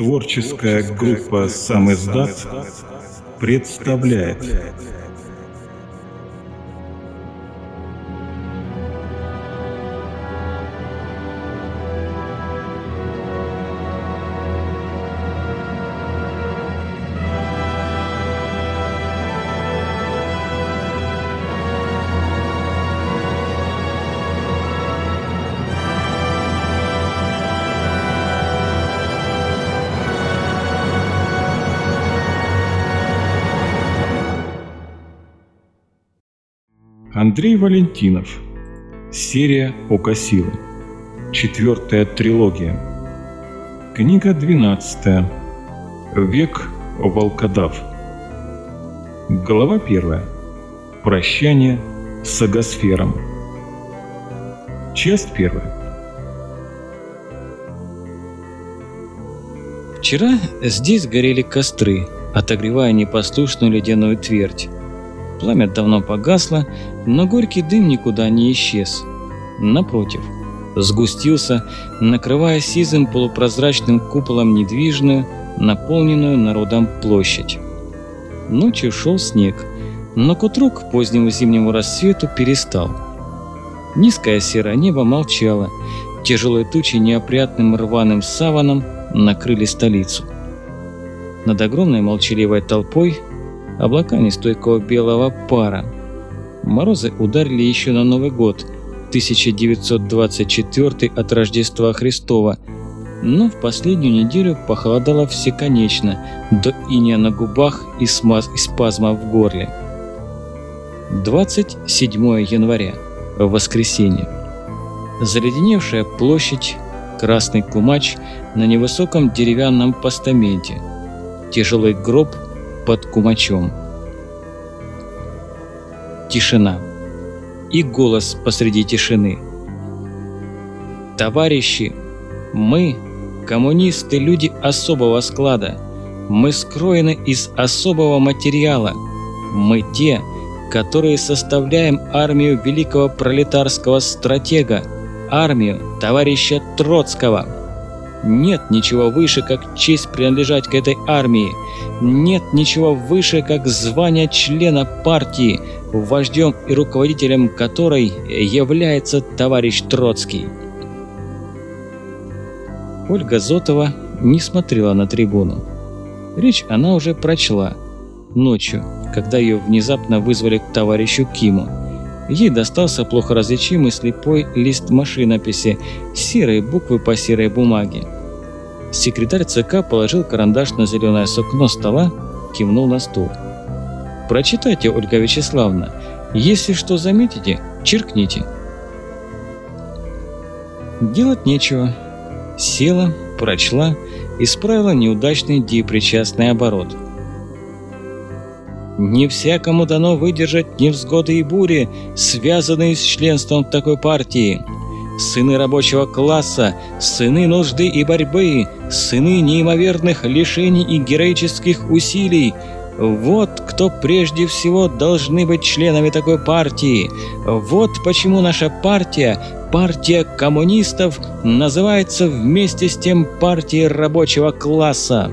Творческая группа «Сам издат» представляет Андрей Валентинов. Серия «Око силы». Четвертая трилогия. Книга 12. Век волкодав. Глава 1. Прощание с агосфером. Часть 1. Вчера здесь горели костры, отогревая непослушную ледяную твердь. Пламя давно погасло, но горький дым никуда не исчез. Напротив, сгустился, накрывая сизым полупрозрачным куполом недвижную, наполненную народом площадь. Ночью шел снег, но к утру к позднему зимнему рассвету перестал. Низкое серое небо молчало, тяжелые тучи неопрятным рваным саваном накрыли столицу. Над огромной молчаливой толпой облака нестойкого белого пара. Морозы ударили еще на Новый год, 1924 от Рождества Христова, но в последнюю неделю похолодало всеконечно, до иния на губах и, смаз... и спазма в горле. 27 января, воскресенье. Заледеневшая площадь, красный кумач на невысоком деревянном постаменте, тяжелый гроб – под кумачом. Тишина. И голос посреди тишины. Товарищи, мы, коммунисты, люди особого склада. Мы скроены из особого материала. Мы те, которые составляем армию великого пролетарского стратега, армию товарища Троцкого. Нет ничего выше, как честь принадлежать к этой армии. Нет ничего выше, как звание члена партии, вождем и руководителем которой является товарищ Троцкий. Ольга Зотова не смотрела на трибуну. Речь она уже прочла. Ночью, когда ее внезапно вызвали к товарищу Киму. Ей достался плохо различимый слепой лист машинописи, серые буквы по серой бумаге. Секретарь ЦК положил карандаш на зеленое сукно стола, кивнул на стул. «Прочитайте, Ольга Вячеславовна. Если что заметите, черкните». Делать нечего. Села, прочла, исправила неудачный депричастный оборот – не всякому дано выдержать невзгоды и бури, связанные с членством в такой партии. Сыны рабочего класса, сыны нужды и борьбы, сыны неимоверных лишений и героических усилий. Вот кто прежде всего должны быть членами такой партии. Вот почему наша партия, партия коммунистов, называется вместе с тем партией рабочего класса.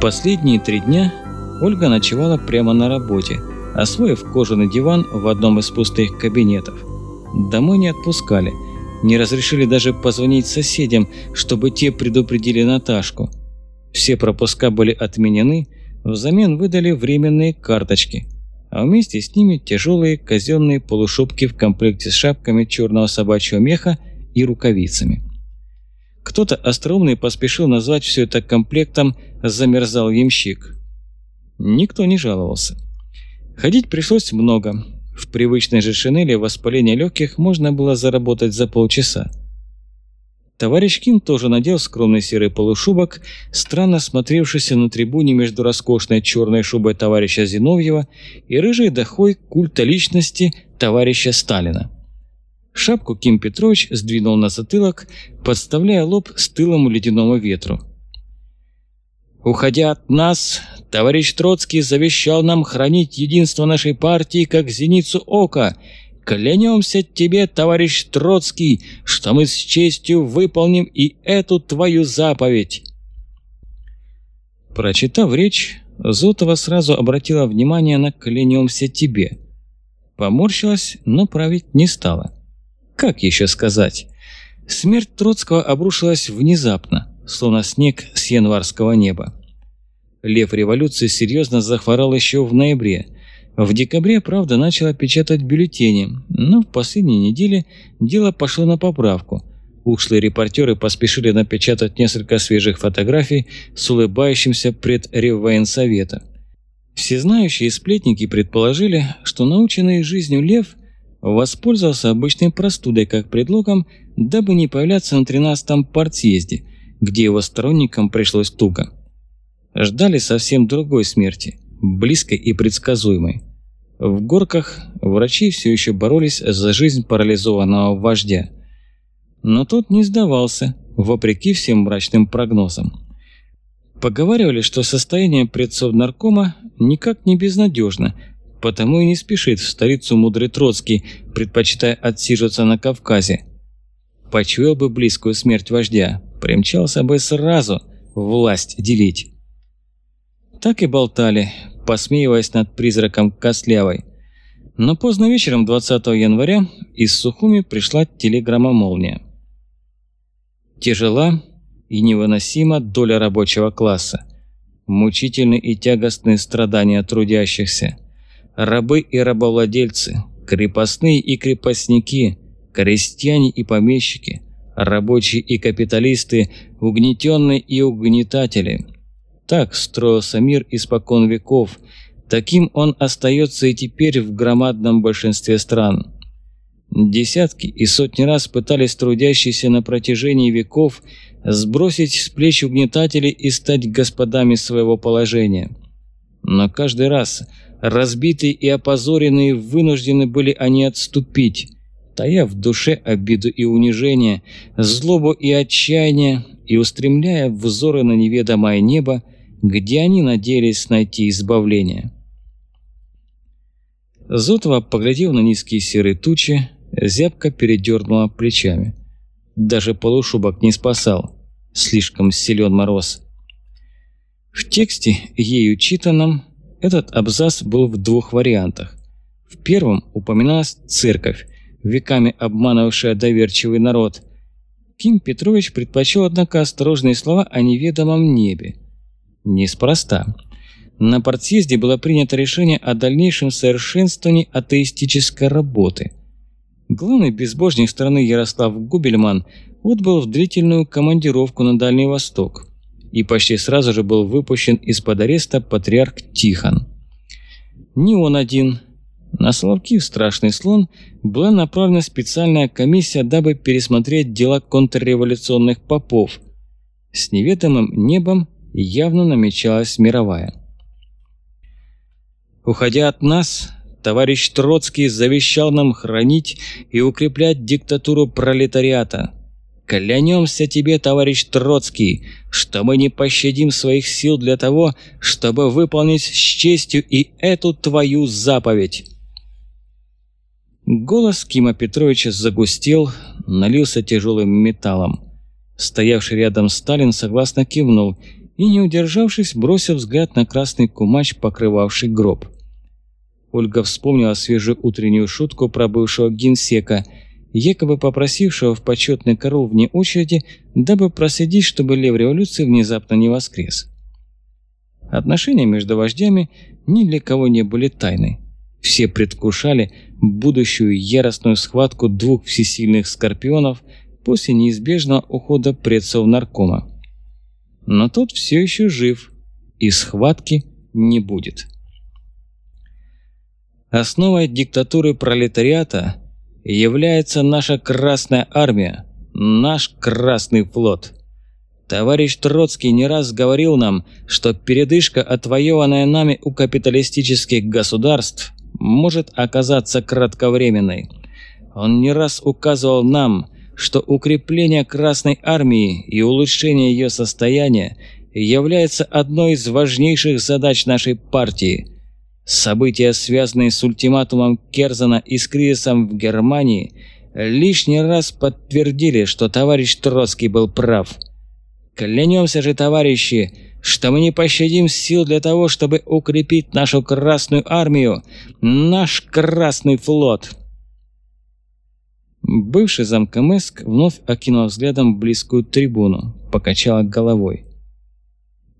Последние три дня Ольга ночевала прямо на работе, освоив кожаный диван в одном из пустых кабинетов. Домой не отпускали, не разрешили даже позвонить соседям, чтобы те предупредили Наташку. Все пропуска были отменены, взамен выдали временные карточки, а вместе с ними тяжелые казенные полушубки в комплекте с шапками черного собачьего меха и рукавицами. Кто-то остроумный поспешил назвать все это комплектом «замерзал ямщик». Никто не жаловался. Ходить пришлось много. В привычной же шинели воспаление легких можно было заработать за полчаса. Товарищ Ким тоже надел скромный серый полушубок, странно смотревшийся на трибуне между роскошной черной шубой товарища Зиновьева и рыжей дохой культа личности товарища Сталина. Шапку Ким Петрович сдвинул на затылок, подставляя лоб стылому ледяному ветру. Уходя от нас, товарищ Троцкий завещал нам хранить единство нашей партии как зеницу ока, Клянемся тебе, товарищ Троцкий, что мы с честью выполним и эту твою заповедь!» Прочитав речь, Зотова сразу обратила внимание на «клянемся тебе». Поморщилась, но править не стала. Как еще сказать? Смерть Троцкого обрушилась внезапно, словно снег с январского неба. Лев революции серьезно захворал еще в ноябре. В декабре, правда, начала печатать бюллетени, но в последние недели дело пошло на поправку – Ушлые репортеры поспешили напечатать несколько свежих фотографий с улыбающимся пред Реввоенсовета. Всезнающие сплетники предположили, что наученный жизнью Лев воспользовался обычной простудой как предлогом, дабы не появляться на 13-м партсъезде, где его сторонникам пришлось туго. Ждали совсем другой смерти, близкой и предсказуемой. В горках врачи все еще боролись за жизнь парализованного вождя – но тот не сдавался, вопреки всем мрачным прогнозам. Поговаривали, что состояние предсовнаркома никак не безнадежно, потому и не спешит в столицу мудрый Троцкий, предпочитая отсиживаться на Кавказе. Почуял бы близкую смерть вождя, примчался бы сразу власть делить. Так и болтали, посмеиваясь над призраком Кослявой. Но поздно вечером 20 января из Сухуми пришла телеграмма «Молния». Тяжела и невыносима доля рабочего класса. Мучительны и тягостные страдания трудящихся. Рабы и рабовладельцы, крепостные и крепостники, крестьяне и помещики, рабочие и капиталисты, угнетенные и угнетатели. Так строился мир испокон веков, таким он остается и теперь в громадном большинстве стран. Десятки и сотни раз пытались трудящиеся на протяжении веков сбросить с плеч угнетателей и стать господами своего положения. Но каждый раз разбитые и опозоренные вынуждены были они отступить, тая в душе обиду и унижение, злобу и отчаяние и устремляя взоры на неведомое небо, где они надеялись найти избавление. Зотова, поглядев на низкие серые тучи, Зябко передернула плечами. Даже полушубок не спасал. Слишком силен мороз. В тексте, ею читанном, этот абзац был в двух вариантах. В первом упоминалась церковь, веками обманывавшая доверчивый народ. Ким Петрович предпочел, однако, осторожные слова о неведомом небе. Неспроста. На партсъезде было принято решение о дальнейшем совершенствовании атеистической работы – Главный безбожник страны Ярослав Губельман отбыл в длительную командировку на Дальний Восток и почти сразу же был выпущен из-под ареста патриарх Тихон. Не он один. На Соловки в Страшный Слон была направлена специальная комиссия, дабы пересмотреть дела контрреволюционных попов. С неведомым небом явно намечалась мировая. Уходя от нас, товарищ Троцкий завещал нам хранить и укреплять диктатуру пролетариата. Клянемся тебе, товарищ Троцкий, что мы не пощадим своих сил для того, чтобы выполнить с честью и эту твою заповедь. Голос Кима Петровича загустел, налился тяжелым металлом. Стоявший рядом Сталин согласно кивнул и, не удержавшись, бросил взгляд на красный кумач, покрывавший гроб. Ольга вспомнила свежую утреннюю шутку про бывшего генсека, якобы попросившего в почетный корол вне очереди, дабы проследить, чтобы лев революции внезапно не воскрес. Отношения между вождями ни для кого не были тайной. Все предвкушали будущую яростную схватку двух всесильных скорпионов после неизбежного ухода предсов наркома. Но тот все еще жив, и схватки не будет. Основой диктатуры пролетариата является наша Красная Армия, наш Красный флот. Товарищ Троцкий не раз говорил нам, что передышка, отвоеванная нами у капиталистических государств, может оказаться кратковременной. Он не раз указывал нам, что укрепление Красной Армии и улучшение ее состояния является одной из важнейших задач нашей партии – События, связанные с ультиматумом Керзана и с кризисом в Германии, лишний раз подтвердили, что товарищ Троцкий был прав. Клянемся же, товарищи, что мы не пощадим сил для того, чтобы укрепить нашу Красную Армию, наш Красный Флот. Бывший замкомеск вновь окинул взглядом близкую трибуну, покачал головой.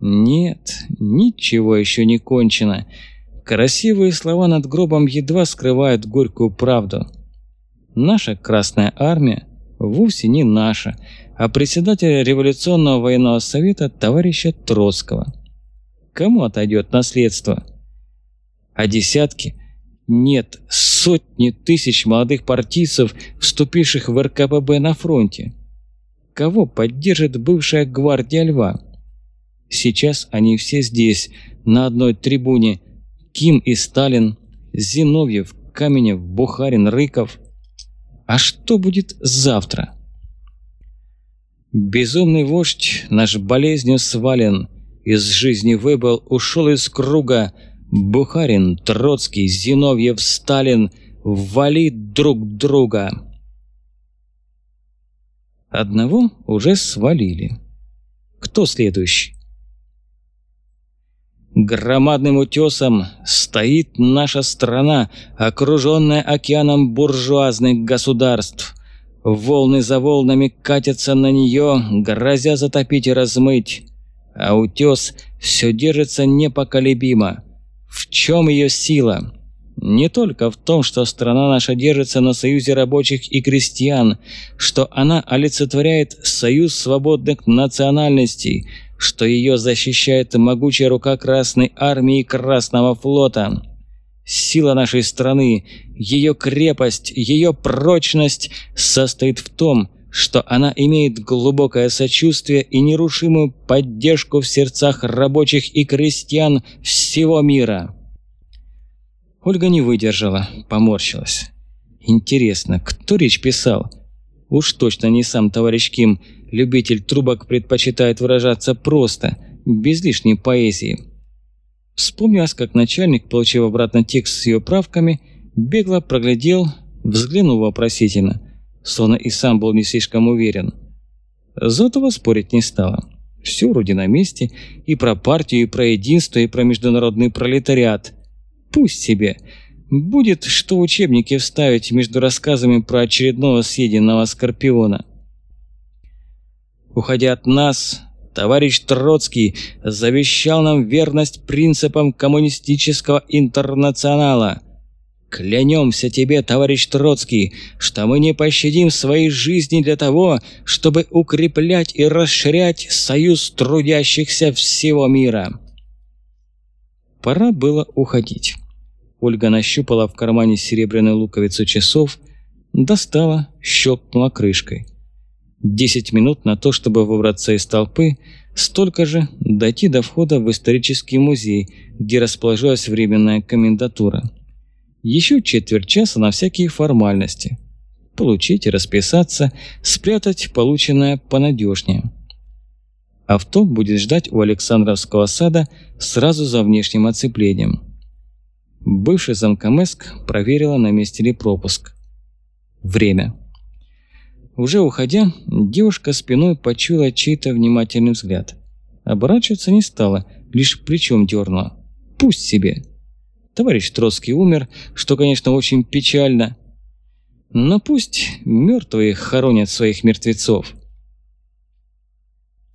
Нет, ничего еще не кончено. Красивые слова над гробом едва скрывают горькую правду. Наша Красная Армия вовсе не наша, а председателя Революционного военного совета товарища Троцкого. Кому отойдет наследство? А десятки, нет, сотни тысяч молодых партийцев, вступивших в РКПБ на фронте. Кого поддержит бывшая гвардия Льва? Сейчас они все здесь, на одной трибуне. Ким и Сталин, Зиновьев, Каменев, Бухарин, Рыков. А что будет завтра? Безумный вождь наш болезнью свален, из жизни выбыл, ушел из круга. Бухарин, Троцкий, Зиновьев, Сталин вали друг друга. Одного уже свалили. Кто следующий? Громадным утесом стоит наша страна, окруженная океаном буржуазных государств. Волны за волнами катятся на нее, грозя затопить и размыть. А утес все держится непоколебимо. В чем ее сила? Не только в том, что страна наша держится на союзе рабочих и крестьян, что она олицетворяет союз свободных национальностей, что ее защищает могучая рука Красной Армии и Красного Флота – Сила нашей страны, ее крепость, ее прочность состоит в том, что она имеет глубокое сочувствие и нерушимую поддержку в сердцах рабочих и крестьян всего мира. Ольга не выдержала, поморщилась. Интересно, кто речь писал? Уж точно не сам товарищ Ким, любитель трубок предпочитает выражаться просто, без лишней поэзии. Вспомнилось, как начальник, получив обратно текст с ее правками, бегло проглядел, взглянул вопросительно, словно и сам был не слишком уверен. Зотова спорить не стала. Все вроде на месте, и про партию, и про единство, и про международный пролетариат. Пусть себе. Будет что в учебнике вставить между рассказами про очередного съеденного скорпиона. Уходя от нас, Товарищ Троцкий завещал нам верность принципам коммунистического интернационала. Клянемся тебе, товарищ Троцкий, что мы не пощадим своей жизни для того, чтобы укреплять и расширять союз трудящихся всего мира. Пора было уходить. Ольга нащупала в кармане серебряную луковицу часов, достала, щелкнула крышкой. Десять минут на то, чтобы выбраться из толпы, столько же дойти до входа в исторический музей, где расположилась временная комендатура. Еще четверть часа на всякие формальности. Получить и расписаться, спрятать полученное понадежнее. Авто будет ждать у Александровского сада сразу за внешним оцеплением. Бывший замкомеск проверила, на месте ли пропуск. Время. Уже уходя, девушка спиной почуяла чей-то внимательный взгляд. Оборачиваться не стала, лишь плечом дернула. Пусть себе. Товарищ Троцкий умер, что, конечно, очень печально. Но пусть мертвые хоронят своих мертвецов.